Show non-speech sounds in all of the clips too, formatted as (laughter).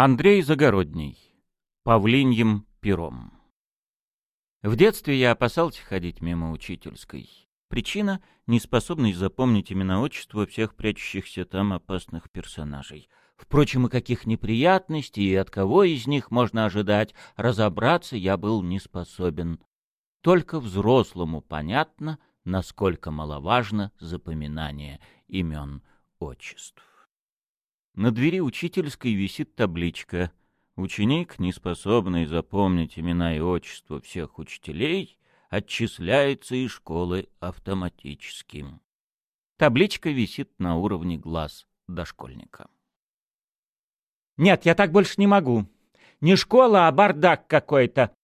Андрей Загородний. Павлиньим пером. В детстве я опасался ходить мимо учительской. Причина — неспособность запомнить имена отчества всех прячущихся там опасных персонажей. Впрочем, и каких неприятностей и от кого из них можно ожидать, разобраться я был не способен. Только взрослому понятно, насколько маловажно запоминание имен отчеств. На двери учительской висит табличка «Ученик, не способный запомнить имена и отчества всех учителей, отчисляется из школы автоматически». Табличка висит на уровне глаз дошкольника. «Нет, я так больше не могу. Не школа, а бардак какой-то!»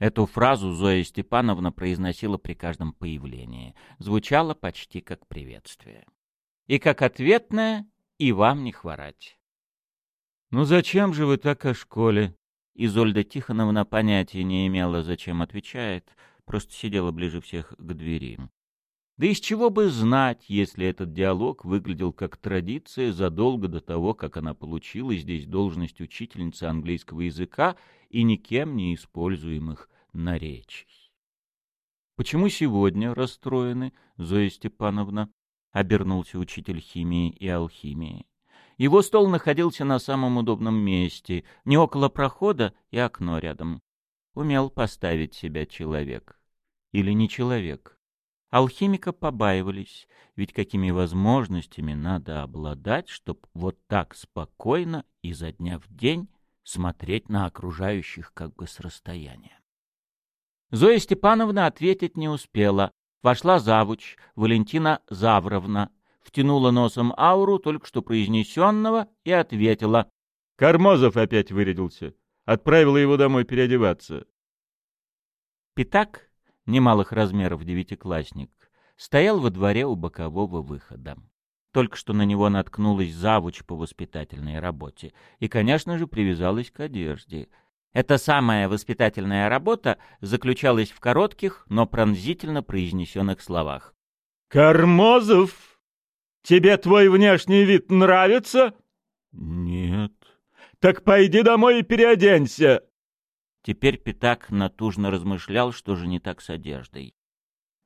Эту фразу Зоя Степановна произносила при каждом появлении. Звучало почти как приветствие. И как ответное и вам не хворать. «Ну зачем же вы так о школе?» Изольда Тихоновна понятия не имела, зачем отвечает, просто сидела ближе всех к двери. Да из чего бы знать, если этот диалог выглядел как традиция задолго до того, как она получила здесь должность учительницы английского языка и никем не используемых наречий. «Почему сегодня расстроены, Зоя Степановна?» — обернулся учитель химии и алхимии. Его стол находился на самом удобном месте, не около прохода и окно рядом. Умел поставить себя человек. Или не человек. Алхимика побаивались, ведь какими возможностями надо обладать, чтобы вот так спокойно изо дня в день смотреть на окружающих как бы с расстояния. Зоя Степановна ответить не успела. Вошла завуч, Валентина Завровна, втянула носом ауру только что произнесенного и ответила. «Кармозов опять вырядился. Отправила его домой переодеваться». Пятак, немалых размеров девятиклассник, стоял во дворе у бокового выхода. Только что на него наткнулась завуч по воспитательной работе и, конечно же, привязалась к одежде — эта самая воспитательная работа заключалась в коротких, но пронзительно произнесенных словах. «Кармозов, тебе твой внешний вид нравится?» «Нет». «Так пойди домой и переоденься». Теперь Пятак натужно размышлял, что же не так с одеждой.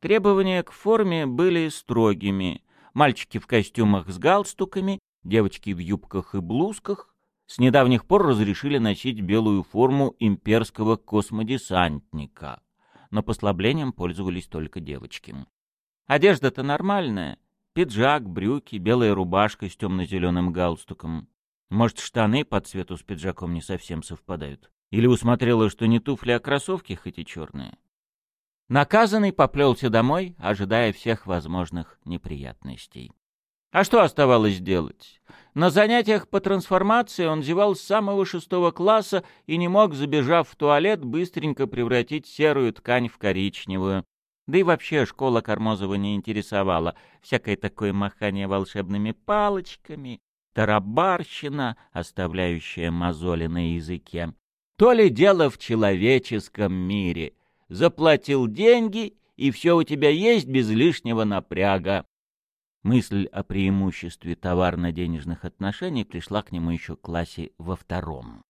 Требования к форме были строгими. Мальчики в костюмах с галстуками, девочки в юбках и блузках, с недавних пор разрешили носить белую форму имперского космодесантника, но послаблением пользовались только девочки. Одежда-то нормальная. Пиджак, брюки, белая рубашка с темно-зеленым галстуком. Может, штаны по цвету с пиджаком не совсем совпадают? Или усмотрела, что не туфли, а кроссовки, хоть и черные? Наказанный поплелся домой, ожидая всех возможных неприятностей. А что оставалось делать? На занятиях по трансформации он зевал с самого шестого класса и не мог, забежав в туалет, быстренько превратить серую ткань в коричневую. Да и вообще школа Кармозова не интересовала. Всякое такое махание волшебными палочками, тарабарщина, оставляющая мозоли на языке. То ли дело в человеческом мире. Заплатил деньги, и все у тебя есть без лишнего напряга. Мысль о преимуществе товарно-денежных отношений пришла к нему еще в классе во втором.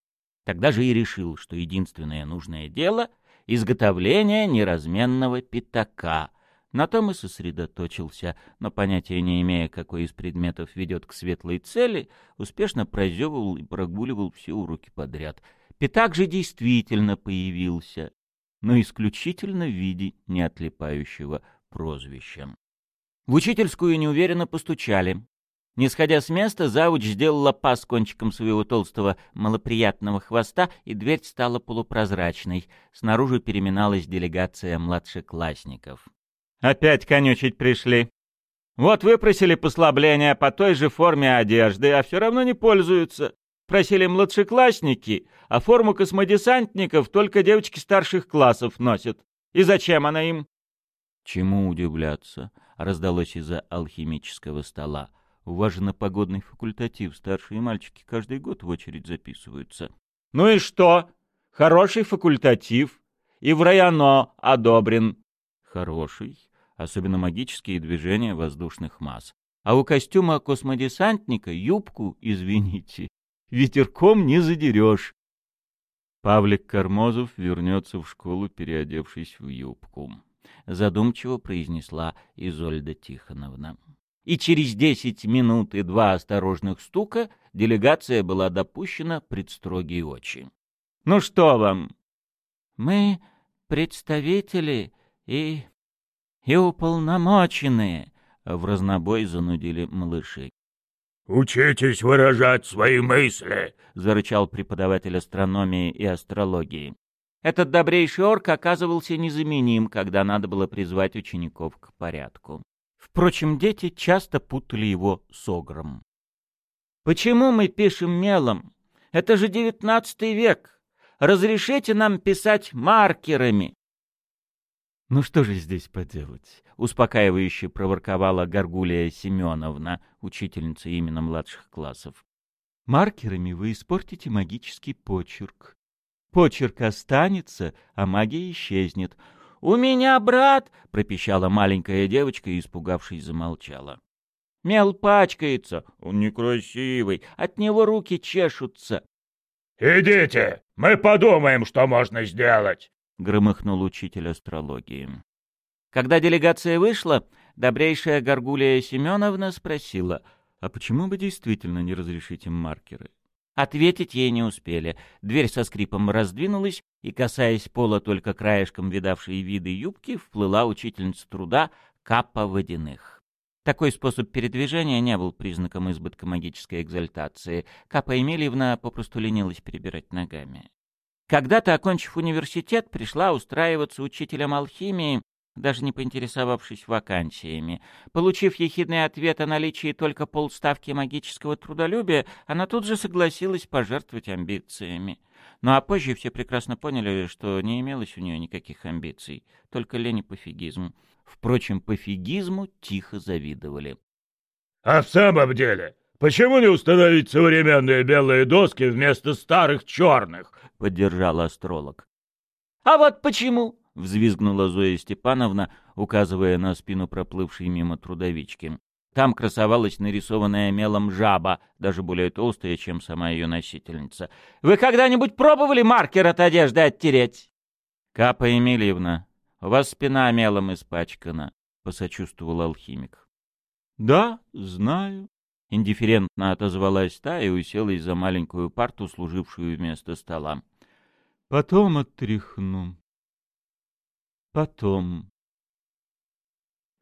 Тогда же и решил, что единственное нужное дело — изготовление неразменного пятака. На том и сосредоточился, но понятия не имея, какой из предметов ведет к светлой цели, успешно прозевывал и прогуливал все уроки подряд. Пятак же действительно появился, но исключительно в виде неотлипающего прозвища. В учительскую неуверенно постучали. Не сходя с места, завуч сделала пас кончиком своего толстого малоприятного хвоста, и дверь стала полупрозрачной. Снаружи переминалась делегация младшеклассников. «Опять конючить пришли. Вот выпросили послабления по той же форме одежды, а все равно не пользуются. Просили младшеклассники, а форму космодесантников только девочки старших классов носят. И зачем она им?» «Чему удивляться?» — раздалось из-за алхимического стола. «У вас же на погодный факультатив старшие мальчики каждый год в очередь записываются». «Ну и что? Хороший факультатив. И в районо одобрен». «Хороший. Особенно магические движения воздушных масс. А у костюма космодесантника юбку, извините, (laughs) Ветерком не задерешь. Павлик Кармозов вернется в школу, переодевшись в юбку. Задумчиво произнесла Изольда Тихоновна. И через десять минут и два осторожных стука делегация была допущена пред строгие очи. «Ну что вам?» «Мы представители и... и уполномоченные», — в разнобой занудили малыши. «Учитесь выражать свои мысли!» — зарычал преподаватель астрономии и астрологии. Этот добрейший орк оказывался незаменим, когда надо было призвать учеников к порядку. Впрочем, дети часто путали его с огром. «Почему мы пишем мелом? Это же девятнадцатый век! Разрешите нам писать маркерами!» «Ну что же здесь поделать?» — успокаивающе проворковала Горгулия Семеновна, учительница именно младших классов. «Маркерами вы испортите магический почерк. Почерк останется, а магия исчезнет. «У меня брат!» — пропищала маленькая девочка и, испугавшись, замолчала. «Мел пачкается, он некрасивый, от него руки чешутся». «Идите, мы подумаем, что можно сделать!» — громыхнул учитель астрологии. Когда делегация вышла, добрейшая Горгулия Семеновна спросила, «А почему бы действительно не разрешить им маркеры?» Ответить ей не успели. Дверь со скрипом раздвинулась, и, касаясь пола только краешком видавшей виды юбки, вплыла учительница труда Капа Водяных. Такой способ передвижения не был признаком избытка магической экзальтации. Капа Емельевна попросту ленилась перебирать ногами. Когда-то, окончив университет, пришла устраиваться учителем алхимии, даже не поинтересовавшись вакансиями. Получив ехидный ответ о наличии только полставки магического трудолюбия, она тут же согласилась пожертвовать амбициями. Ну а позже все прекрасно поняли, что не имелось у нее никаких амбиций, только лень и пофигизм. Впрочем, пофигизму тихо завидовали. «А в самом деле, почему не установить современные белые доски вместо старых черных?» — поддержал астролог. «А вот почему?» — взвизгнула Зоя Степановна, указывая на спину проплывшей мимо трудовички. Там красовалась нарисованная мелом жаба, даже более толстая, чем сама ее носительница. «Вы когда-нибудь пробовали маркер от одежды оттереть?» «Капа Емельевна, у вас спина мелом испачкана», — посочувствовал алхимик. «Да, знаю», — индифферентно отозвалась та и уселась за маленькую парту, служившую вместо стола. «Потом оттряхну». Потом.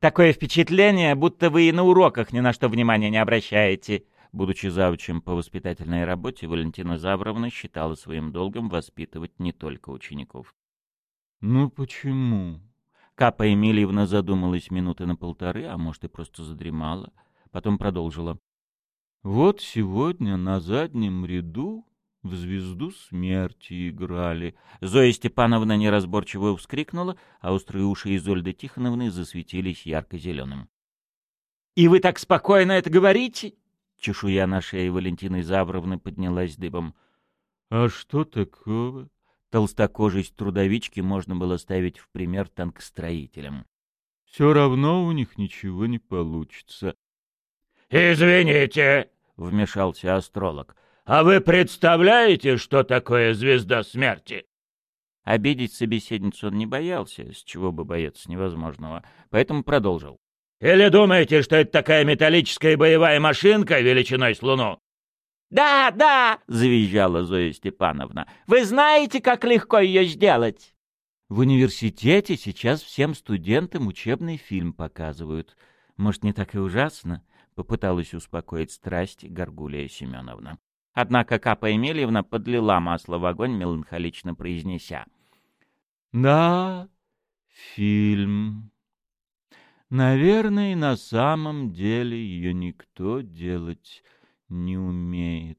Такое впечатление, будто вы и на уроках ни на что внимания не обращаете. Будучи завучем по воспитательной работе, Валентина Завровна считала своим долгом воспитывать не только учеников. «Ну почему?» Капа Емельевна задумалась минуты на полторы, а может и просто задремала. Потом продолжила. «Вот сегодня на заднем ряду в звезду смерти играли. Зоя Степановна неразборчиво вскрикнула, а острые уши Изольды Тихоновны засветились ярко-зеленым. — И вы так спокойно это говорите? Чешуя на шее Валентины Завровны поднялась дыбом. — А что такого? Толстокожесть трудовички можно было ставить в пример танкостроителям. — Все равно у них ничего не получится. — Извините, — вмешался астролог. А вы представляете, что такое звезда смерти? Обидеть собеседницу он не боялся, с чего бы бояться невозможного, поэтому продолжил. «Или думаете, что это такая металлическая боевая машинка величиной с Луну?» «Да, да!» — завизжала Зоя Степановна. «Вы знаете, как легко ее сделать?» В университете сейчас всем студентам учебный фильм показывают. Может, не так и ужасно? Попыталась успокоить страсть Горгулия Семеновна. Однако Капа Емельевна подлила масло в огонь, меланхолично произнеся. «Да, фильм. Наверное, на самом деле ее никто делать не умеет.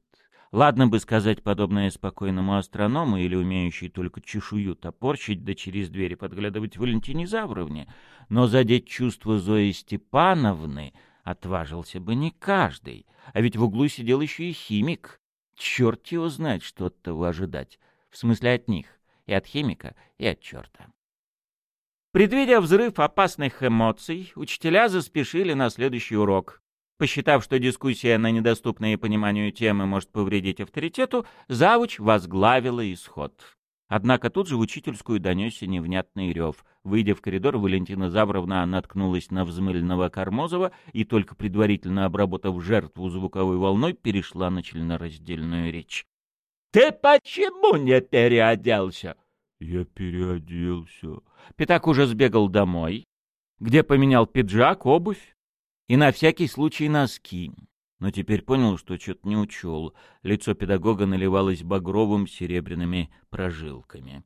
Ладно бы сказать подобное спокойному астроному или умеющий только чешую топорщить да через двери подглядывать Валентине Завровне, но задеть чувства Зои Степановны отважился бы не каждый, а ведь в углу сидел еще и химик, Черт его знает, что от того ожидать. В смысле от них. И от химика, и от черта. Предвидя взрыв опасных эмоций, учителя заспешили на следующий урок. Посчитав, что дискуссия на недоступные пониманию темы может повредить авторитету, завуч возглавила исход. Однако тут же в учительскую донесся невнятный рев. Выйдя в коридор, Валентина Завровна наткнулась на взмыленного Кармозова и, только предварительно обработав жертву звуковой волной, перешла на членораздельную речь. «Ты почему не переоделся?» «Я переоделся». Пятак уже сбегал домой, где поменял пиджак, обувь и на всякий случай носки но теперь понял, что что-то не учел. Лицо педагога наливалось багровым серебряными прожилками.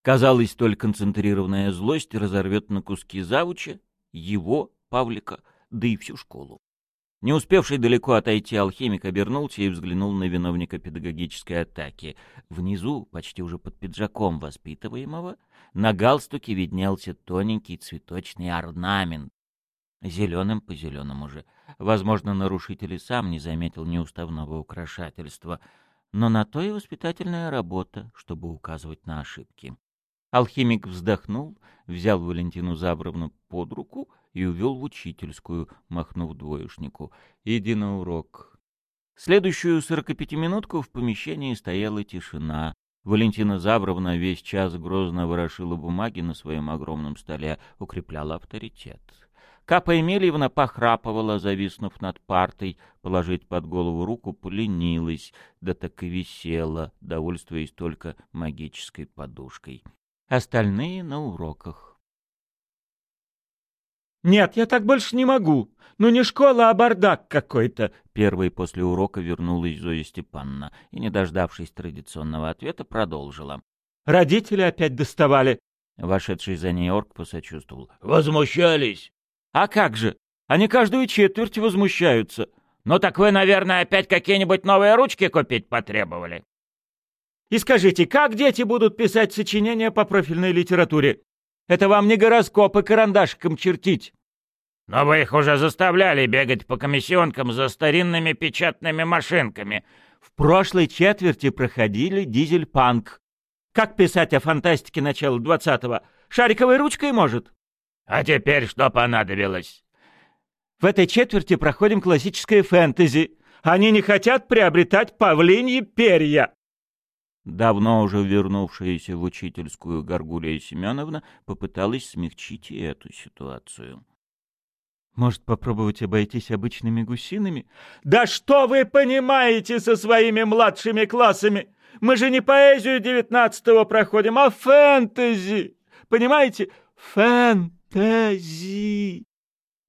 Казалось, столь концентрированная злость разорвет на куски завуча, его, Павлика, да и всю школу. Не успевший далеко отойти алхимик обернулся и взглянул на виновника педагогической атаки. Внизу, почти уже под пиджаком воспитываемого, на галстуке виднелся тоненький цветочный орнамент, зеленым по зеленому же. Возможно, нарушитель и сам не заметил неуставного украшательства, но на то и воспитательная работа, чтобы указывать на ошибки. Алхимик вздохнул, взял Валентину Забровну под руку и увел в учительскую, махнув двоечнику. «Иди на урок». Следующую сорокапятиминутку в помещении стояла тишина. Валентина Забровна весь час грозно ворошила бумаги на своем огромном столе, укрепляла авторитет. Капа Емельевна похрапывала, зависнув над партой, положить под голову руку поленилась, да так и висела, довольствуясь только магической подушкой. Остальные на уроках. «Нет, я так больше не могу. Ну не школа, а бардак какой-то!» Первой после урока вернулась Зоя Степановна и, не дождавшись традиционного ответа, продолжила. «Родители опять доставали!» Вошедший за ней орк посочувствовал. «Возмущались!» А как же? Они каждую четверть возмущаются. Ну так вы, наверное, опять какие-нибудь новые ручки купить потребовали. И скажите, как дети будут писать сочинения по профильной литературе? Это вам не гороскопы карандашиком чертить. Но вы их уже заставляли бегать по комиссионкам за старинными печатными машинками. В прошлой четверти проходили дизель-панк. Как писать о фантастике начала двадцатого? Шариковой ручкой, может? А теперь что понадобилось? В этой четверти проходим классическое фэнтези. Они не хотят приобретать павлиньи перья. Давно уже вернувшаяся в учительскую Горгулия Семеновна попыталась смягчить и эту ситуацию. Может, попробовать обойтись обычными гусинами? Да что вы понимаете со своими младшими классами? Мы же не поэзию девятнадцатого проходим, а фэнтези. Понимаете? Фэнтези. Тази!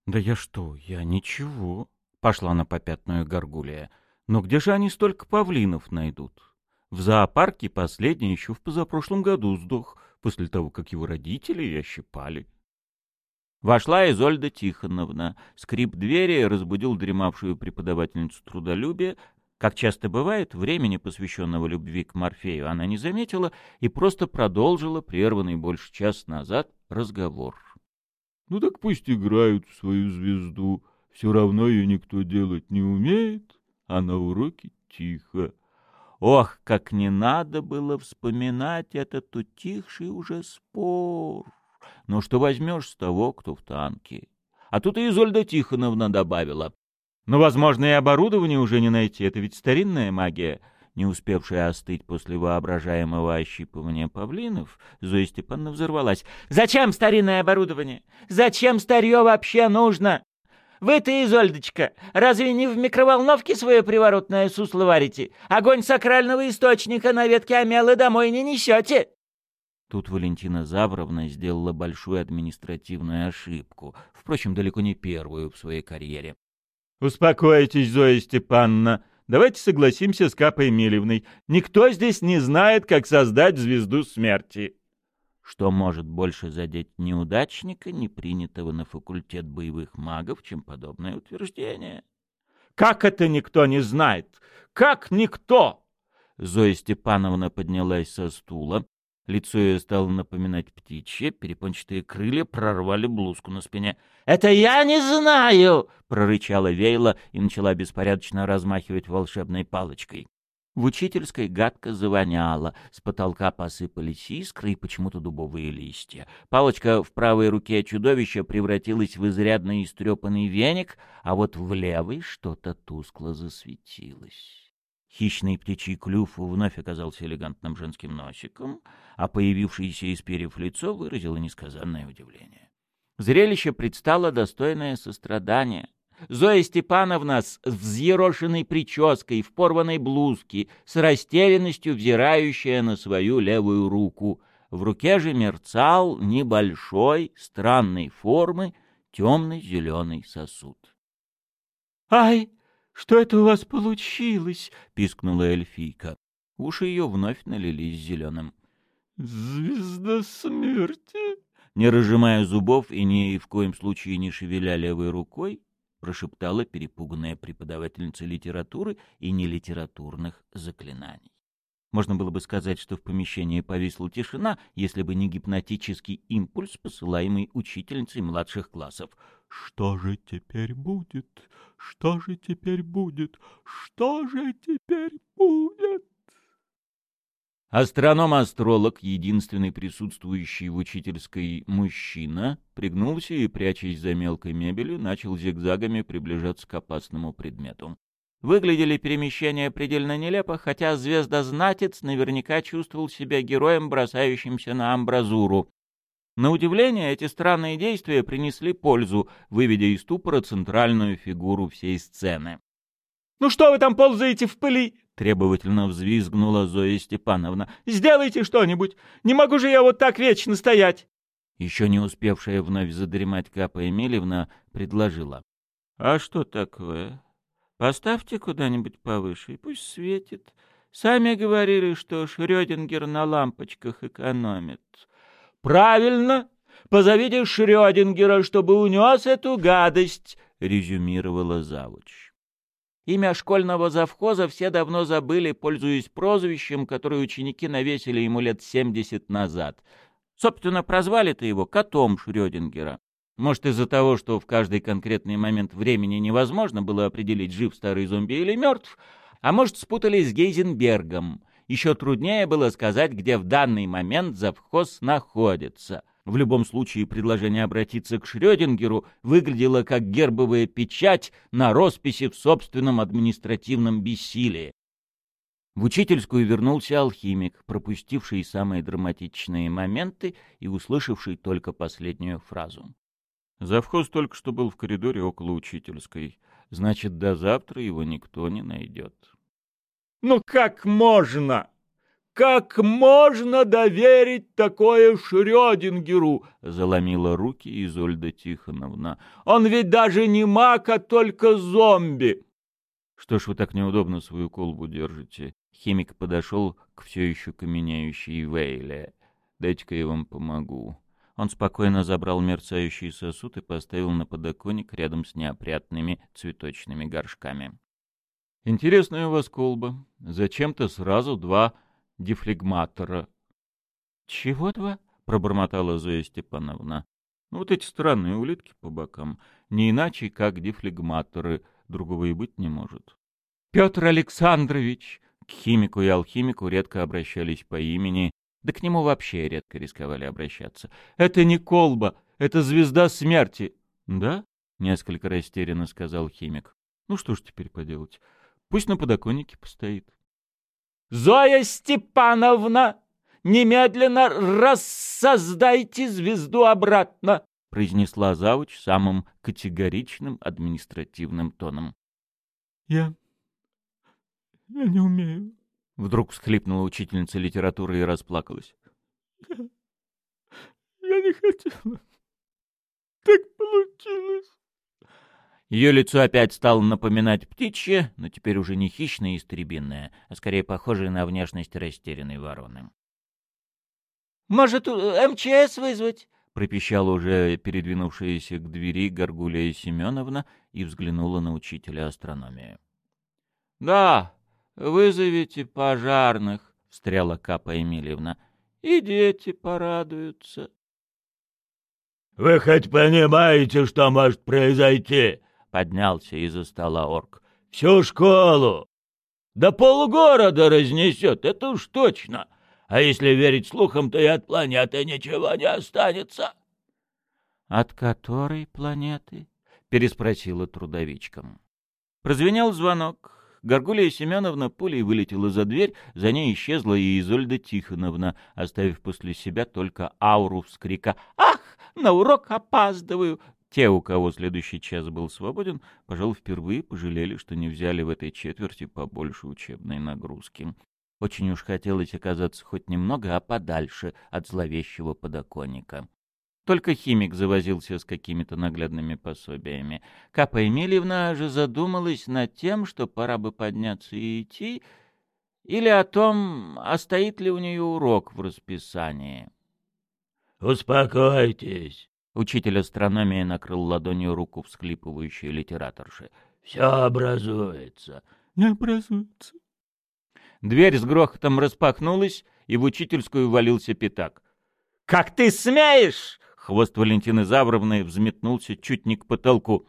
Да я что, я ничего. Пошла на попятную горгулия. Но где же они столько павлинов найдут? В зоопарке последний еще в позапрошлом году сдох, после того, как его родители ощипали. Вошла Изольда Тихоновна. Скрип двери разбудил дремавшую преподавательницу трудолюбия. Как часто бывает, времени, посвященного любви к Морфею, она не заметила и просто продолжила прерванный больше час назад разговор. Ну так пусть играют в свою звезду, все равно ее никто делать не умеет, а на уроке тихо. Ох, как не надо было вспоминать этот утихший уже спор. Ну что возьмешь с того, кто в танке? А тут и Изольда Тихоновна добавила. Но, «Ну, возможно, и оборудование уже не найти, это ведь старинная магия не успевшая остыть после воображаемого ощипывания павлинов, Зоя Степановна взорвалась. «Зачем старинное оборудование? Зачем старье вообще нужно? Вы-то, Изольдочка, разве не в микроволновке свое приворотное сусло варите? Огонь сакрального источника на ветке омелы домой не несете!» Тут Валентина Завровна сделала большую административную ошибку, впрочем, далеко не первую в своей карьере. «Успокойтесь, Зоя Степановна!» Давайте согласимся с Капой Емельевной. Никто здесь не знает, как создать звезду смерти. Что может больше задеть неудачника, не принятого на факультет боевых магов, чем подобное утверждение? Как это никто не знает? Как никто? Зоя Степановна поднялась со стула, Лицо ее стало напоминать птичье, перепончатые крылья прорвали блузку на спине. «Это я не знаю!» — прорычала Вейла и начала беспорядочно размахивать волшебной палочкой. В учительской гадко завоняло, с потолка посыпались искры и почему-то дубовые листья. Палочка в правой руке чудовища превратилась в изрядно истрепанный веник, а вот в левой что-то тускло засветилось. Хищный птичий клюв вновь оказался элегантным женским носиком, а появившееся из перьев лицо выразило несказанное удивление. Зрелище предстало достойное сострадания — Зоя Степановна с взъерошенной прической, в порванной блузке, с растерянностью взирающая на свою левую руку. В руке же мерцал небольшой, странной формы, темно-зеленый сосуд. «Ай, что это у вас получилось?» — пискнула эльфийка. Уши ее вновь налились зеленым. «Звезда смерти!» Не разжимая зубов и ни в коем случае не шевеля левой рукой, прошептала перепуганная преподавательница литературы и нелитературных заклинаний. Можно было бы сказать, что в помещении повисла тишина, если бы не гипнотический импульс, посылаемый учительницей младших классов. «Что же теперь будет? Что же теперь будет? Что же теперь будет?» Астроном-астролог, единственный присутствующий в учительской мужчина, пригнулся и, прячась за мелкой мебелью, начал зигзагами приближаться к опасному предмету. Выглядели перемещения предельно нелепо, хотя звездознатец наверняка чувствовал себя героем, бросающимся на амбразуру. На удивление, эти странные действия принесли пользу, выведя из ступора центральную фигуру всей сцены. «Ну что вы там ползаете в пыли?» — требовательно взвизгнула Зоя Степановна. «Сделайте что-нибудь! Не могу же я вот так вечно стоять!» Еще не успевшая вновь задремать Капа Емельевна предложила. — А что такое? Поставьте куда-нибудь повыше, и пусть светит. Сами говорили, что Шрёдингер на лампочках экономит. — Правильно! Позовите Шрёдингера, чтобы унес эту гадость! — резюмировала завуч. Имя школьного завхоза все давно забыли, пользуясь прозвищем, которое ученики навесили ему лет семьдесят назад. Собственно, прозвали-то его котом Шрёдингера. Может, из-за того, что в каждый конкретный момент времени невозможно было определить, жив старый зомби или мертв, а может, спутались с Гейзенбергом. Еще труднее было сказать, где в данный момент завхоз находится. В любом случае, предложение обратиться к Шрёдингеру выглядело как гербовая печать на росписи в собственном административном бессилии. В учительскую вернулся алхимик, пропустивший самые драматичные моменты и услышавший только последнюю фразу. Завхоз только что был в коридоре около учительской. Значит, до завтра его никто не найдет. «Ну как можно?» Как можно доверить такое Шрёдингеру? Заломила руки Изольда Тихоновна. Он ведь даже не маг, а только зомби. Что ж вы так неудобно свою колбу держите? Химик подошел к все еще каменеющей Вейле. Дайте-ка я вам помогу. Он спокойно забрал мерцающий сосуд и поставил на подоконник рядом с неопрятными цветочными горшками. «Интересная у вас колба. Зачем-то сразу два дефлегматора. — Чего два? — пробормотала Зоя Степановна. — Ну, вот эти странные улитки по бокам. Не иначе, как дефлегматоры. Другого и быть не может. — Петр Александрович! К химику и алхимику редко обращались по имени, да к нему вообще редко рисковали обращаться. — Это не колба, это звезда смерти. — Да? — несколько растерянно сказал химик. — Ну что ж теперь поделать? Пусть на подоконнике постоит. Зоя Степановна, немедленно рассоздайте звезду обратно, произнесла завуч самым категоричным административным тоном. Я... я не умею. Вдруг всхлипнула учительница литературы и расплакалась. (laughs) Я... не хотела. Так получилось. Ее лицо опять стало напоминать птичье, но теперь уже не хищное и истребинное, а скорее похожее на внешность растерянной вороны. «Может, МЧС вызвать?» — пропищала уже передвинувшаяся к двери Горгулия Семеновна и взглянула на учителя астрономии. «Да, вызовите пожарных», — встряла Капа Емельевна. «И дети порадуются». «Вы хоть понимаете, что может произойти?» поднялся из-за стола орк. «Всю школу! Да полгорода разнесет, это уж точно. А если верить слухам, то и от планеты ничего не останется. — От которой планеты? — переспросила трудовичка. Прозвенел звонок. Горгулия Семеновна пулей вылетела за дверь, за ней исчезла и Изольда Тихоновна, оставив после себя только ауру вскрика «Ах, на урок опаздываю!» Те, у кого следующий час был свободен, пожалуй, впервые пожалели, что не взяли в этой четверти побольше учебной нагрузки. Очень уж хотелось оказаться хоть немного, а подальше от зловещего подоконника. Только химик завозился с какими-то наглядными пособиями. Капа Емельевна же задумалась над тем, что пора бы подняться и идти, или о том, а стоит ли у нее урок в расписании. «Успокойтесь!» — учитель астрономии накрыл ладонью руку всклипывающей литераторши. «Все образуется». «Не образуется». Дверь с грохотом распахнулась, и в учительскую валился пятак. «Как ты смеешь!» Хвост Валентины Завровны взметнулся чуть не к потолку.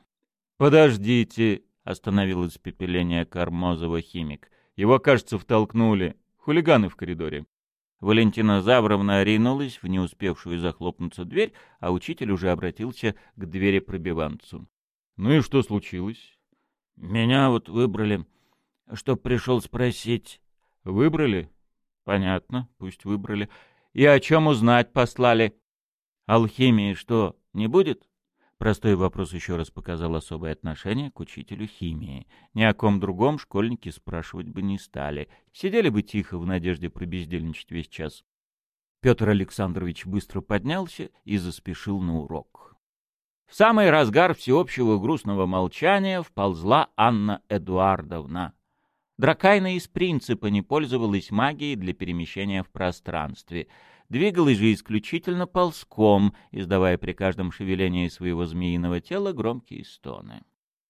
«Подождите», — остановил испепеление Кармозова химик. «Его, кажется, втолкнули. Хулиганы в коридоре». Валентина Завровна ринулась в не успевшую захлопнуться дверь, а учитель уже обратился к двери пробиванцу. «Ну и что случилось?» «Меня вот выбрали, чтоб пришел спросить». «Выбрали?» «Понятно, пусть выбрали. И о чем узнать послали?» Алхимии что, не будет? Простой вопрос еще раз показал особое отношение к учителю химии. Ни о ком другом школьники спрашивать бы не стали. Сидели бы тихо в надежде пробездельничать весь час. Петр Александрович быстро поднялся и заспешил на урок. В самый разгар всеобщего грустного молчания вползла Анна Эдуардовна. Дракайна из принципа не пользовалась магией для перемещения в пространстве — Двигалась же исключительно ползком, издавая при каждом шевелении своего змеиного тела громкие стоны.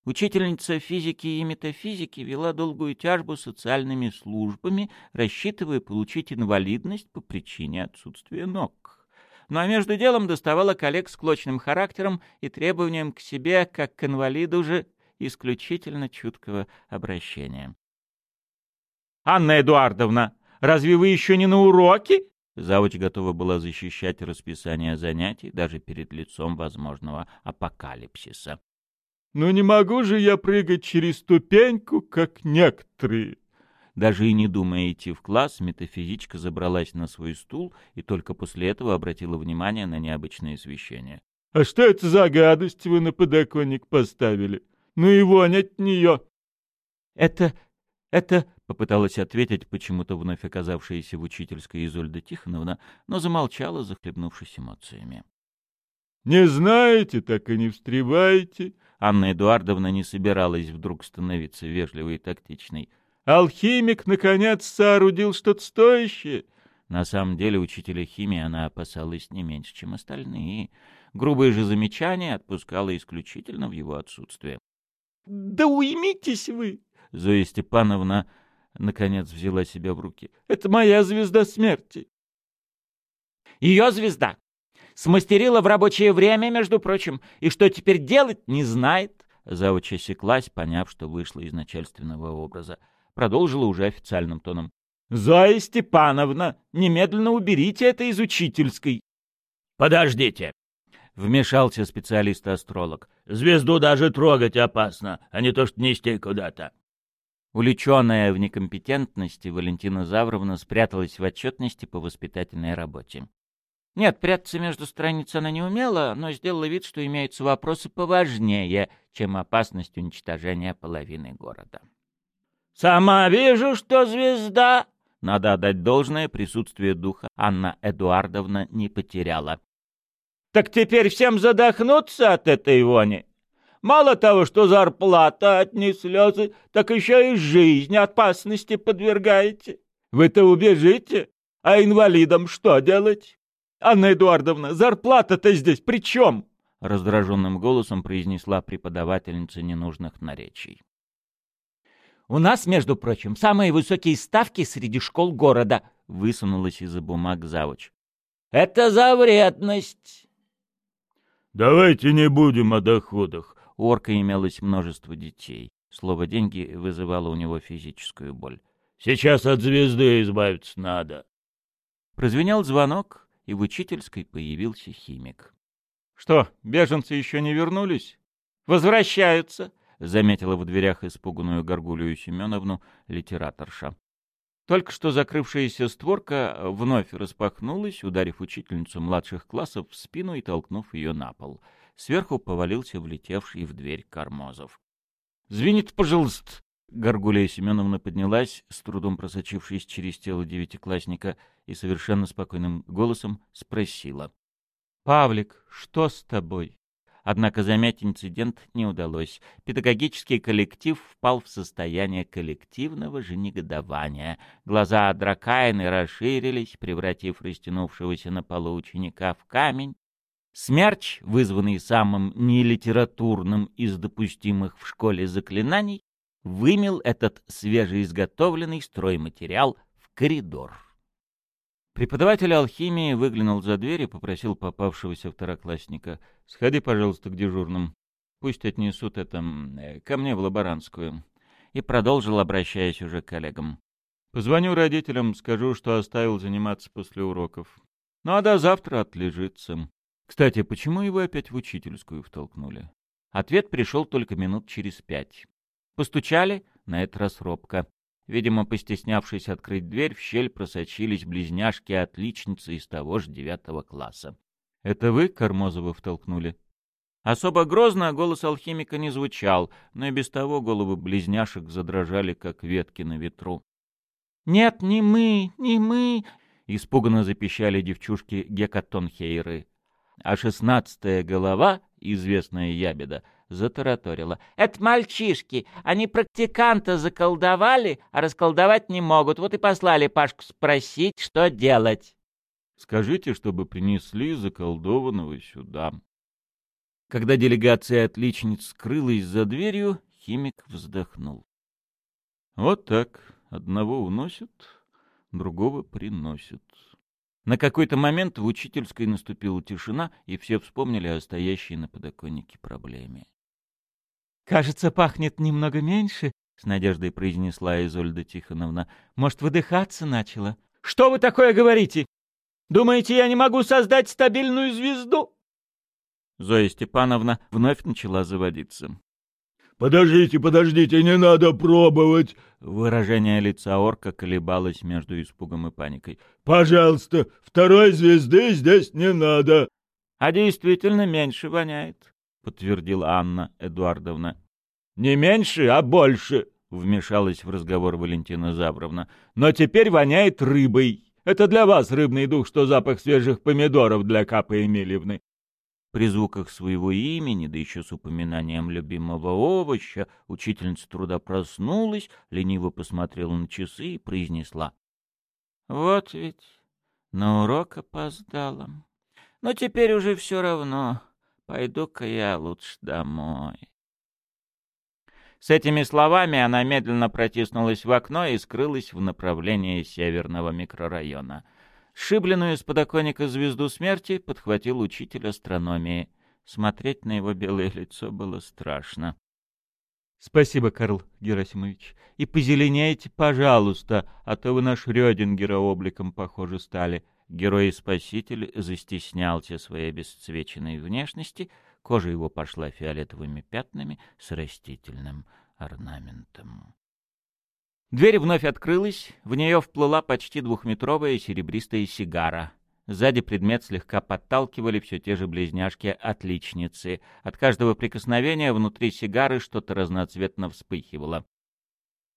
Учительница физики и метафизики вела долгую тяжбу социальными службами, рассчитывая получить инвалидность по причине отсутствия ног. Ну а между делом доставала коллег с клочным характером и требованием к себе, как к инвалиду же, исключительно чуткого обращения. «Анна Эдуардовна, разве вы еще не на уроке?» Завуч готова была защищать расписание занятий даже перед лицом возможного апокалипсиса. «Но не могу же я прыгать через ступеньку, как некоторые!» Даже и не думая идти в класс, метафизичка забралась на свой стул и только после этого обратила внимание на необычное освещение. «А что это за гадость вы на подоконник поставили? Ну и вонь от нее!» «Это... это...» Попыталась ответить почему-то вновь оказавшаяся в учительской Изольда Тихоновна, но замолчала, захлебнувшись эмоциями. «Не знаете, так и не встревайте». Анна Эдуардовна не собиралась вдруг становиться вежливой и тактичной. «Алхимик, наконец, соорудил что-то стоящее». На самом деле учителя химии она опасалась не меньше, чем остальные. Грубые же замечания отпускала исключительно в его отсутствие. «Да уймитесь вы!» Зоя Степановна наконец взяла себя в руки. «Это моя звезда смерти!» «Ее звезда! Смастерила в рабочее время, между прочим, и что теперь делать, не знает!» Завуч осеклась, поняв, что вышла из начальственного образа. Продолжила уже официальным тоном. «Зоя Степановна, немедленно уберите это из учительской!» «Подождите!» — вмешался специалист-астролог. «Звезду даже трогать опасно, а не то что нести куда-то». Уличенная в некомпетентности, Валентина Завровна спряталась в отчетности по воспитательной работе. Нет, прятаться между страниц она не умела, но сделала вид, что имеются вопросы поважнее, чем опасность уничтожения половины города. «Сама вижу, что звезда!» Надо отдать должное, присутствие духа Анна Эдуардовна не потеряла. «Так теперь всем задохнуться от этой вони!» Мало того, что зарплата одни слезы, так еще и жизнь опасности подвергаете. Вы-то убежите, а инвалидам что делать? Анна Эдуардовна, зарплата-то здесь при чем? Раздраженным голосом произнесла преподавательница ненужных наречий. «У нас, между прочим, самые высокие ставки среди школ города», — высунулась из-за бумаг завуч. «Это за вредность». «Давайте не будем о доходах», у орка имелось множество детей. Слово «деньги» вызывало у него физическую боль. «Сейчас от звезды избавиться надо». Прозвенел звонок, и в учительской появился химик. «Что, беженцы еще не вернулись?» «Возвращаются», — заметила в дверях испуганную Горгулию Семеновну литераторша. Только что закрывшаяся створка вновь распахнулась, ударив учительницу младших классов в спину и толкнув ее на пол. Сверху повалился влетевший в дверь Кармозов. «Звенит, пожалуйста!» Горгулия Семеновна поднялась, с трудом просочившись через тело девятиклассника, и совершенно спокойным голосом спросила. «Павлик, что с тобой?» Однако замять инцидент не удалось. Педагогический коллектив впал в состояние коллективного же негодования. Глаза Дракайны расширились, превратив растянувшегося на полу ученика в камень, Смерч, вызванный самым нелитературным из допустимых в школе заклинаний, вымел этот свежеизготовленный стройматериал в коридор. Преподаватель алхимии выглянул за дверь и попросил попавшегося второклассника «Сходи, пожалуйста, к дежурным. Пусть отнесут это э, ко мне в лаборантскую». И продолжил, обращаясь уже к коллегам. «Позвоню родителям, скажу, что оставил заниматься после уроков. Ну а до завтра отлежится. Кстати, почему его опять в учительскую втолкнули? Ответ пришел только минут через пять. Постучали, на этот раз робко. Видимо, постеснявшись открыть дверь, в щель просочились близняшки-отличницы из того же девятого класса. «Это вы Кармозова втолкнули?» Особо грозно голос алхимика не звучал, но и без того головы близняшек задрожали, как ветки на ветру. «Нет, не мы, не мы!» — испуганно запищали девчушки Гекатонхейры а шестнадцатая голова, известная ябеда, затараторила. «Это мальчишки, они практиканта заколдовали, а расколдовать не могут, вот и послали Пашку спросить, что делать». «Скажите, чтобы принесли заколдованного сюда». Когда делегация отличниц скрылась за дверью, химик вздохнул. «Вот так, одного уносят, другого приносят». На какой-то момент в учительской наступила тишина, и все вспомнили о стоящей на подоконнике проблеме. «Кажется, пахнет немного меньше», — с надеждой произнесла Изольда Тихоновна. «Может, выдыхаться начала?» «Что вы такое говорите? Думаете, я не могу создать стабильную звезду?» Зоя Степановна вновь начала заводиться. «Подождите, подождите, не надо пробовать!» Выражение лица орка колебалось между испугом и паникой. «Пожалуйста, второй звезды здесь не надо!» «А действительно меньше воняет», — подтвердила Анна Эдуардовна. «Не меньше, а больше», — вмешалась в разговор Валентина Забровна. «Но теперь воняет рыбой. Это для вас, рыбный дух, что запах свежих помидоров для Капы Эмильевны. При звуках своего имени, да еще с упоминанием любимого овоща, учительница труда проснулась, лениво посмотрела на часы и произнесла. — Вот ведь на урок опоздала. Но теперь уже все равно. Пойду-ка я лучше домой. С этими словами она медленно протиснулась в окно и скрылась в направлении северного микрорайона — Шибленную с подоконника звезду смерти подхватил учитель астрономии. Смотреть на его белое лицо было страшно. — Спасибо, Карл Герасимович. И позеленяйте, пожалуйста, а то вы наш Рёдингера обликом похожи стали. Герой-спаситель застеснялся своей обесцвеченной внешности, кожа его пошла фиолетовыми пятнами с растительным орнаментом. Дверь вновь открылась, в нее вплыла почти двухметровая серебристая сигара. Сзади предмет слегка подталкивали все те же близняшки-отличницы. От каждого прикосновения внутри сигары что-то разноцветно вспыхивало.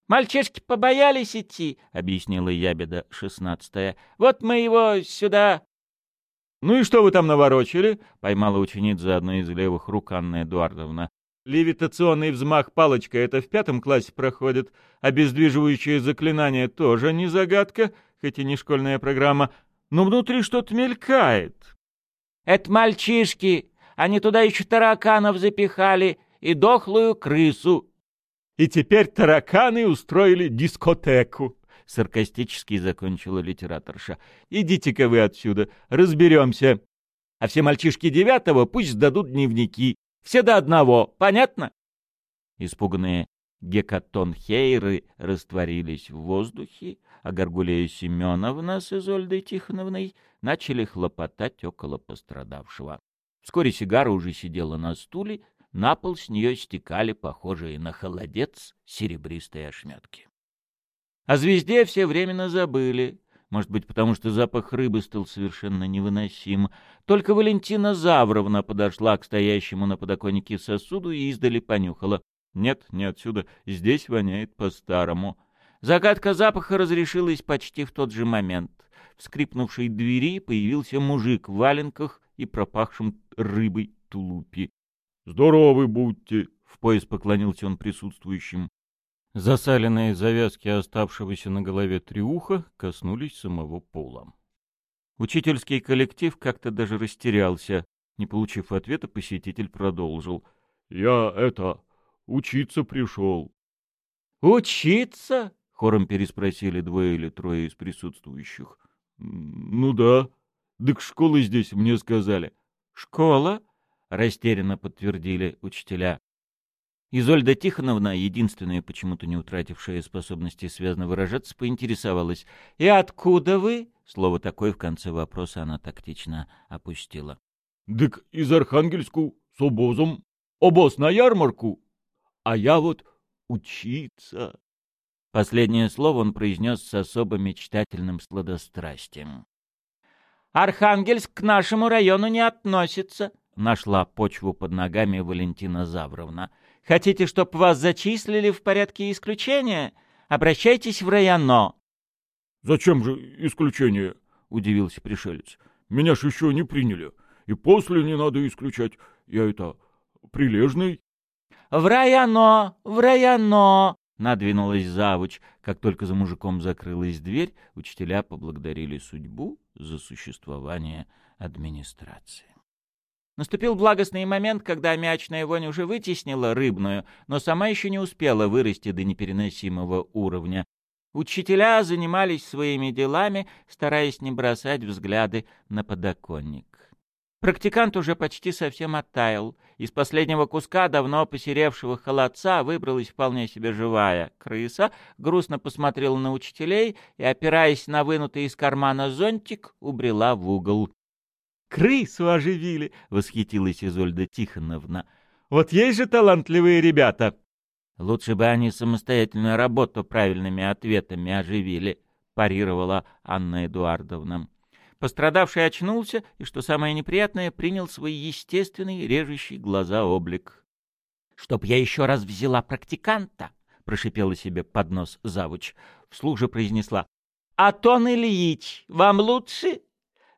«Мальчишки побоялись идти», — объяснила ябеда шестнадцатая. «Вот мы его сюда...» «Ну и что вы там наворочили?» — поймала ученица одной из левых рук Анна Эдуардовна. Левитационный взмах палочкой это в пятом классе проходит. Обездвиживающее заклинание тоже не загадка, хоть и не школьная программа, но внутри что-то мелькает. Это мальчишки, они туда еще тараканов запихали и дохлую крысу. И теперь тараканы устроили дискотеку. Саркастически закончила литераторша. «Идите-ка вы отсюда, разберемся. А все мальчишки девятого пусть сдадут дневники, все до одного, понятно?» Испуганные гекатонхейры растворились в воздухе, а Горгулея Семеновна с Изольдой Тихоновной начали хлопотать около пострадавшего. Вскоре сигара уже сидела на стуле, на пол с нее стекали похожие на холодец серебристые ошметки. О звезде все временно забыли, может быть, потому что запах рыбы стал совершенно невыносим. Только Валентина Завровна подошла к стоящему на подоконнике сосуду и издали понюхала. Нет, не отсюда, здесь воняет по-старому. Загадка запаха разрешилась почти в тот же момент. В скрипнувшей двери появился мужик в валенках и пропахшем рыбой тулупе. — Здоровы будьте! — в пояс поклонился он присутствующим. Засаленные завязки оставшегося на голове триуха коснулись самого пола. Учительский коллектив как-то даже растерялся. Не получив ответа, посетитель продолжил. — Я это... учиться пришел. — Учиться? — хором переспросили двое или трое из присутствующих. — Ну да. Так школы здесь мне сказали. — Школа? — растерянно подтвердили учителя. Изольда Тихоновна, единственная, почему-то не утратившая способности связно выражаться, поинтересовалась. «И откуда вы?» Слово такое в конце вопроса она тактично опустила. «Дык из Архангельску с обозом. Обоз на ярмарку. А я вот учиться». Последнее слово он произнес с особо мечтательным сладострастием. «Архангельск к нашему району не относится», — нашла почву под ногами Валентина Завровна. Хотите, чтоб вас зачислили в порядке исключения? Обращайтесь в районо. — Зачем же исключение? — удивился пришелец. — Меня ж еще не приняли. И после не надо исключать. Я это... прилежный. — В районо! В районо! — надвинулась завуч. Как только за мужиком закрылась дверь, учителя поблагодарили судьбу за существование администрации. Наступил благостный момент, когда мячная вонь уже вытеснила рыбную, но сама еще не успела вырасти до непереносимого уровня. Учителя занимались своими делами, стараясь не бросать взгляды на подоконник. Практикант уже почти совсем оттаял. Из последнего куска давно посеревшего холодца выбралась вполне себе живая крыса, грустно посмотрела на учителей и, опираясь на вынутый из кармана зонтик, убрела в угол. Крысу оживили, — восхитилась Изольда Тихоновна. Вот есть же талантливые ребята. Лучше бы они самостоятельную работу правильными ответами оживили, — парировала Анна Эдуардовна. Пострадавший очнулся и, что самое неприятное, принял свой естественный, режущий глаза облик. — Чтоб я еще раз взяла практиканта, — прошипела себе под нос завуч. Вслух же произнесла. — Атон Ильич, вам лучше?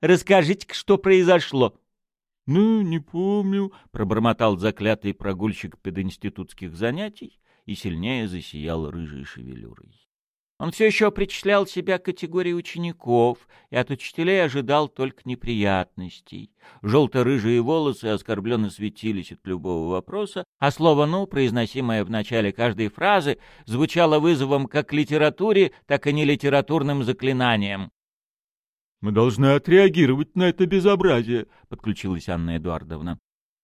Расскажите-ка, что произошло. — Ну, не помню, — пробормотал заклятый прогульщик пединститутских занятий и сильнее засиял рыжей шевелюрой. Он все еще причислял себя к категории учеников и от учителей ожидал только неприятностей. Желто-рыжие волосы оскорбленно светились от любого вопроса, а слово «ну», произносимое в начале каждой фразы, звучало вызовом как литературе, так и нелитературным заклинанием. Мы должны отреагировать на это безобразие, — подключилась Анна Эдуардовна.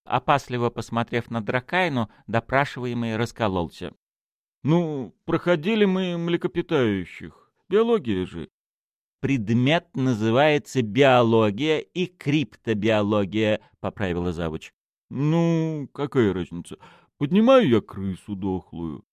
Опасливо посмотрев на Дракайну, допрашиваемый раскололся. — Ну, проходили мы млекопитающих. Биология же. — Предмет называется биология и криптобиология, — поправила завуч. — Ну, какая разница? Поднимаю я крысу дохлую.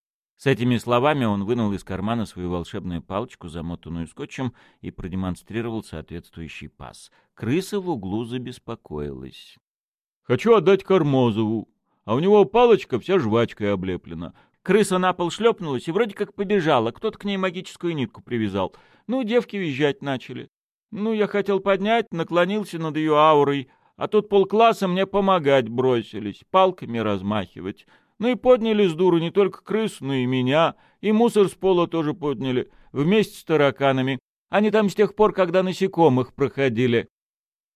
С этими словами он вынул из кармана свою волшебную палочку, замотанную скотчем, и продемонстрировал соответствующий пас. Крыса в углу забеспокоилась. — Хочу отдать Кармозову, а у него палочка вся жвачкой облеплена. Крыса на пол шлепнулась и вроде как побежала, кто-то к ней магическую нитку привязал. Ну, девки визжать начали. Ну, я хотел поднять, наклонился над ее аурой, а тут полкласса мне помогать бросились, палками размахивать. Ну и подняли с дуру не только крысу, но и меня, и мусор с пола тоже подняли, вместе с тараканами. Они там с тех пор, когда насекомых проходили.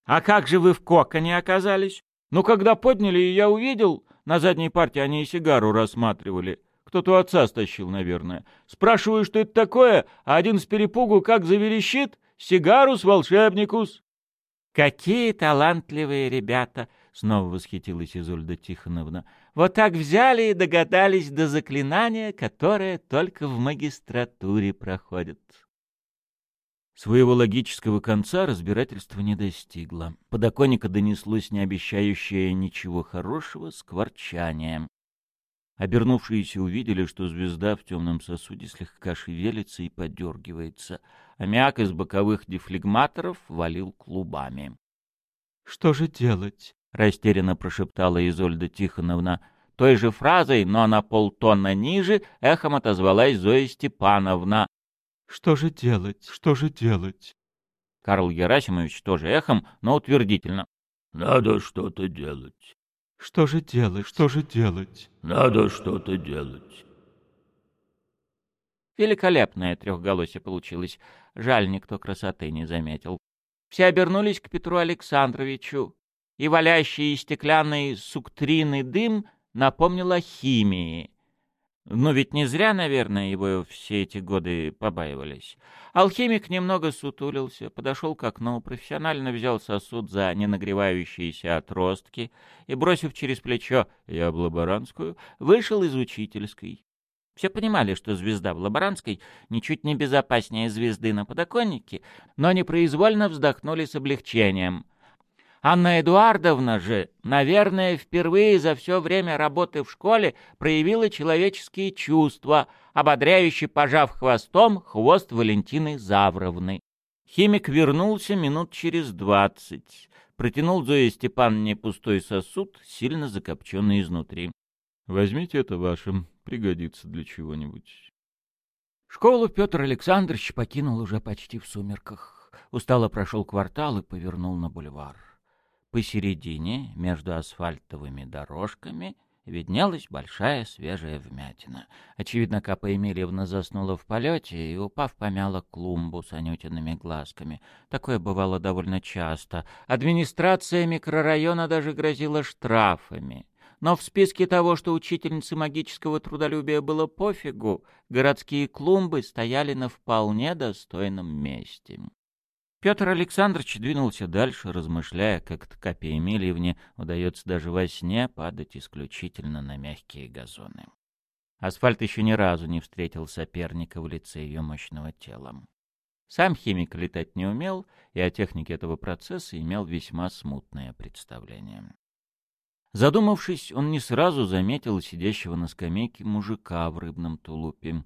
А как же вы в коконе оказались? Ну, когда подняли, я увидел, на задней парте они и сигару рассматривали. Кто-то отца стащил, наверное. Спрашиваю, что это такое, а один с перепугу как заверещит. Сигарус волшебникус. Какие талантливые ребята! Снова восхитилась Изольда Тихоновна. Вот так взяли и догадались до заклинания, которое только в магистратуре проходит. Своего логического конца разбирательство не достигло. Подоконника донеслось не обещающее ничего хорошего скворчанием. Обернувшиеся увидели, что звезда в темном сосуде слегка шевелится и подергивается. Аммиак из боковых дефлегматоров валил клубами. — Что же делать? — растерянно прошептала Изольда Тихоновна. Той же фразой, но на полтонна ниже, эхом отозвалась Зоя Степановна. — Что же делать? Что же делать? Карл Герасимович тоже эхом, но утвердительно. — Надо что-то делать. Что же делать? Что же делать? Надо что-то делать. Великолепное трехголосие получилось. Жаль, никто красоты не заметил. Все обернулись к Петру Александровичу, и валящий из стеклянной суктрины дым напомнил о химии. Но ведь не зря, наверное, его все эти годы побаивались. Алхимик немного сутулился, подошел к окну, профессионально взял сосуд за ненагревающиеся отростки и, бросив через плечо «я в лаборантскую», вышел из учительской. Все понимали, что звезда в Лаборанской ничуть не безопаснее звезды на подоконнике, но непроизвольно вздохнули с облегчением. Анна Эдуардовна же, наверное, впервые за все время работы в школе проявила человеческие чувства, ободряюще пожав хвостом хвост Валентины Завровны. Химик вернулся минут через двадцать. Протянул Зое Степановне пустой сосуд, сильно закопченный изнутри. — Возьмите это вашим, пригодится для чего-нибудь. Школу Петр Александрович покинул уже почти в сумерках. Устало прошел квартал и повернул на бульвар. Посередине, между асфальтовыми дорожками, виднелась большая свежая вмятина. Очевидно, Капа Емельевна заснула в полете и, упав, помяла клумбу с анютиными глазками. Такое бывало довольно часто. Администрация микрорайона даже грозила штрафами. Но в списке того, что учительнице магического трудолюбия было пофигу, городские клумбы стояли на вполне достойном месте. Петр Александрович двинулся дальше, размышляя, как Ткапе Емельевне удается даже во сне падать исключительно на мягкие газоны. Асфальт еще ни разу не встретил соперника в лице ее мощного тела. Сам химик летать не умел, и о технике этого процесса имел весьма смутное представление. Задумавшись, он не сразу заметил сидящего на скамейке мужика в рыбном тулупе.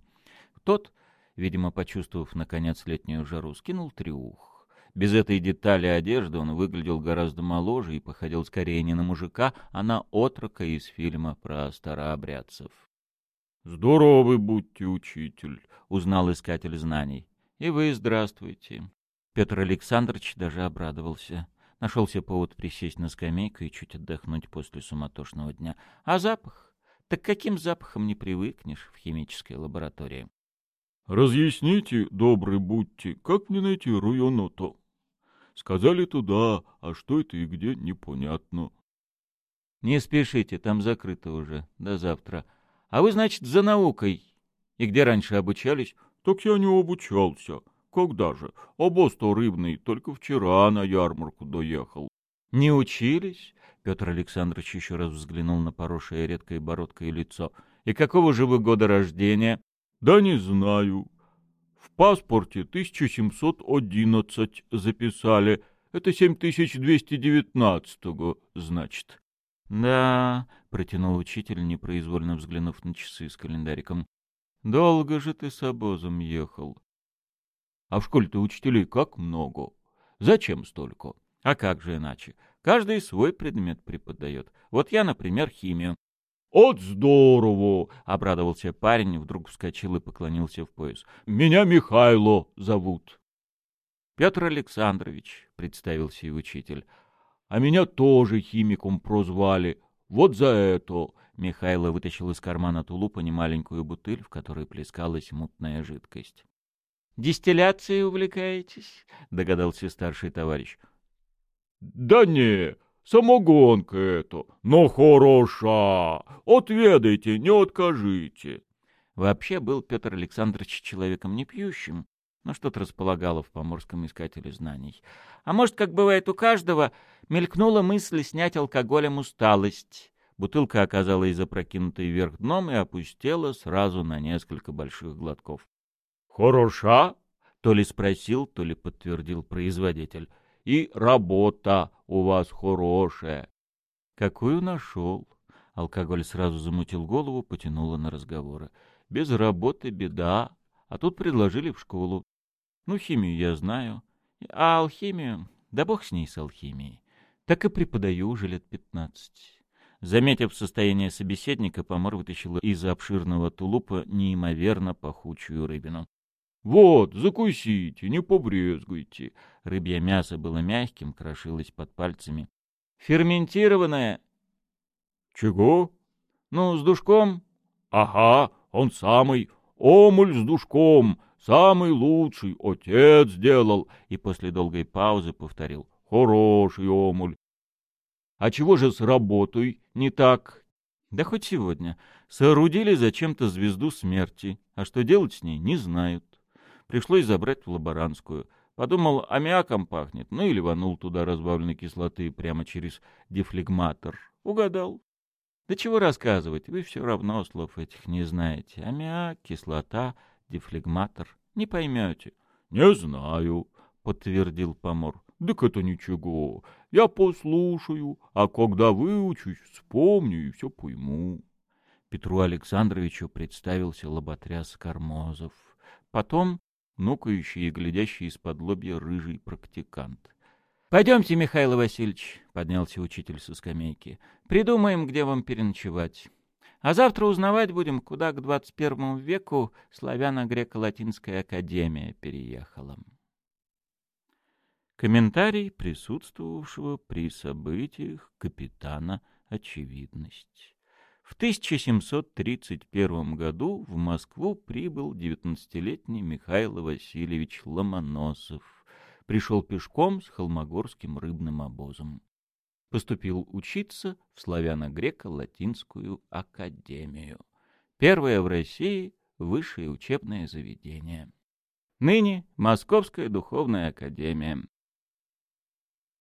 Тот, видимо, почувствовав наконец летнюю жару, скинул трюх. Без этой детали одежды он выглядел гораздо моложе и походил скорее не на мужика, а на отрока из фильма про старообрядцев. «Здоровы будьте, учитель», — узнал искатель знаний. «И вы здравствуйте». Петр Александрович даже обрадовался. Нашелся повод присесть на скамейку и чуть отдохнуть после суматошного дня. А запах? Так каким запахом не привыкнешь в химической лаборатории? «Разъясните, добрый будьте, как мне найти Руйоно-то?» Сказали туда, а что это и где, непонятно. — Не спешите, там закрыто уже, до завтра. А вы, значит, за наукой. И где раньше обучались? — Так я не обучался. Когда же? Обоз-то рыбный, только вчера на ярмарку доехал. — Не учились? Петр Александрович еще раз взглянул на поросшее редкой бородкой лицо. — И какого же вы года рождения? — Да не знаю паспорте 1711 записали. Это 7219-го, значит. — Да, — протянул учитель, непроизвольно взглянув на часы с календариком. — Долго же ты с обозом ехал. — А в школе-то учителей как много. Зачем столько? А как же иначе? Каждый свой предмет преподает. Вот я, например, химию. «От здорово!» — обрадовался парень, вдруг вскочил и поклонился в пояс. «Меня Михайло зовут». «Петр Александрович», — представился и учитель. «А меня тоже химиком прозвали. Вот за это!» Михайло вытащил из кармана тулупа немаленькую бутыль, в которой плескалась мутная жидкость. «Дистилляцией увлекаетесь?» — догадался старший товарищ. «Да не, Самогонка это, но хороша. Отведайте, не откажите. Вообще был Петр Александрович человеком не пьющим, но что-то располагало в поморском искателе знаний. А может, как бывает у каждого, мелькнула мысль снять алкоголем усталость. Бутылка оказалась запрокинутой вверх дном и опустела сразу на несколько больших глотков. «Хороша?» — то ли спросил, то ли подтвердил производитель. «И работа у вас хорошая». «Какую нашел?» Алкоголь сразу замутил голову, потянуло на разговоры. «Без работы беда, а тут предложили в школу. Ну, химию я знаю, а алхимию... Да бог с ней, с алхимией. Так и преподаю уже лет пятнадцать». Заметив состояние собеседника, помор вытащил из обширного тулупа неимоверно пахучую рыбину. «Вот, закусите, не побрезгуйте». Рыбье мясо было мягким, крошилось под пальцами. «Ферментированное». «Чего?» «Ну, с душком». «Ага, он самый. Омуль с душком. Самый лучший. Отец делал». И после долгой паузы повторил. «Хороший омуль. А чего же с работой не так? Да хоть сегодня. Соорудили зачем-то звезду смерти, а что делать с ней, не знают. Пришлось забрать в лаборантскую. Подумал, аммиаком пахнет, ну и ливанул туда разбавленной кислоты прямо через дефлегматор. Угадал. Да чего рассказывать, вы все равно слов этих не знаете. Аммиак, кислота, дефлегматор. Не поймете. — Не знаю, — подтвердил помор. — Так это ничего. Я послушаю, а когда выучусь, вспомню и все пойму. Петру Александровичу представился лоботряс Кармозов. Потом нукающий и глядящий из-под лобья рыжий практикант. — Пойдемте, Михаил Васильевич, — поднялся учитель со скамейки, — придумаем, где вам переночевать. А завтра узнавать будем, куда к двадцать первому веку славяно-греко-латинская академия переехала. Комментарий присутствовавшего при событиях капитана «Очевидность». В 1731 году в Москву прибыл 19-летний Михаил Васильевич Ломоносов. Пришел пешком с холмогорским рыбным обозом. Поступил учиться в славяно-греко-латинскую академию. Первое в России высшее учебное заведение. Ныне Московская духовная академия.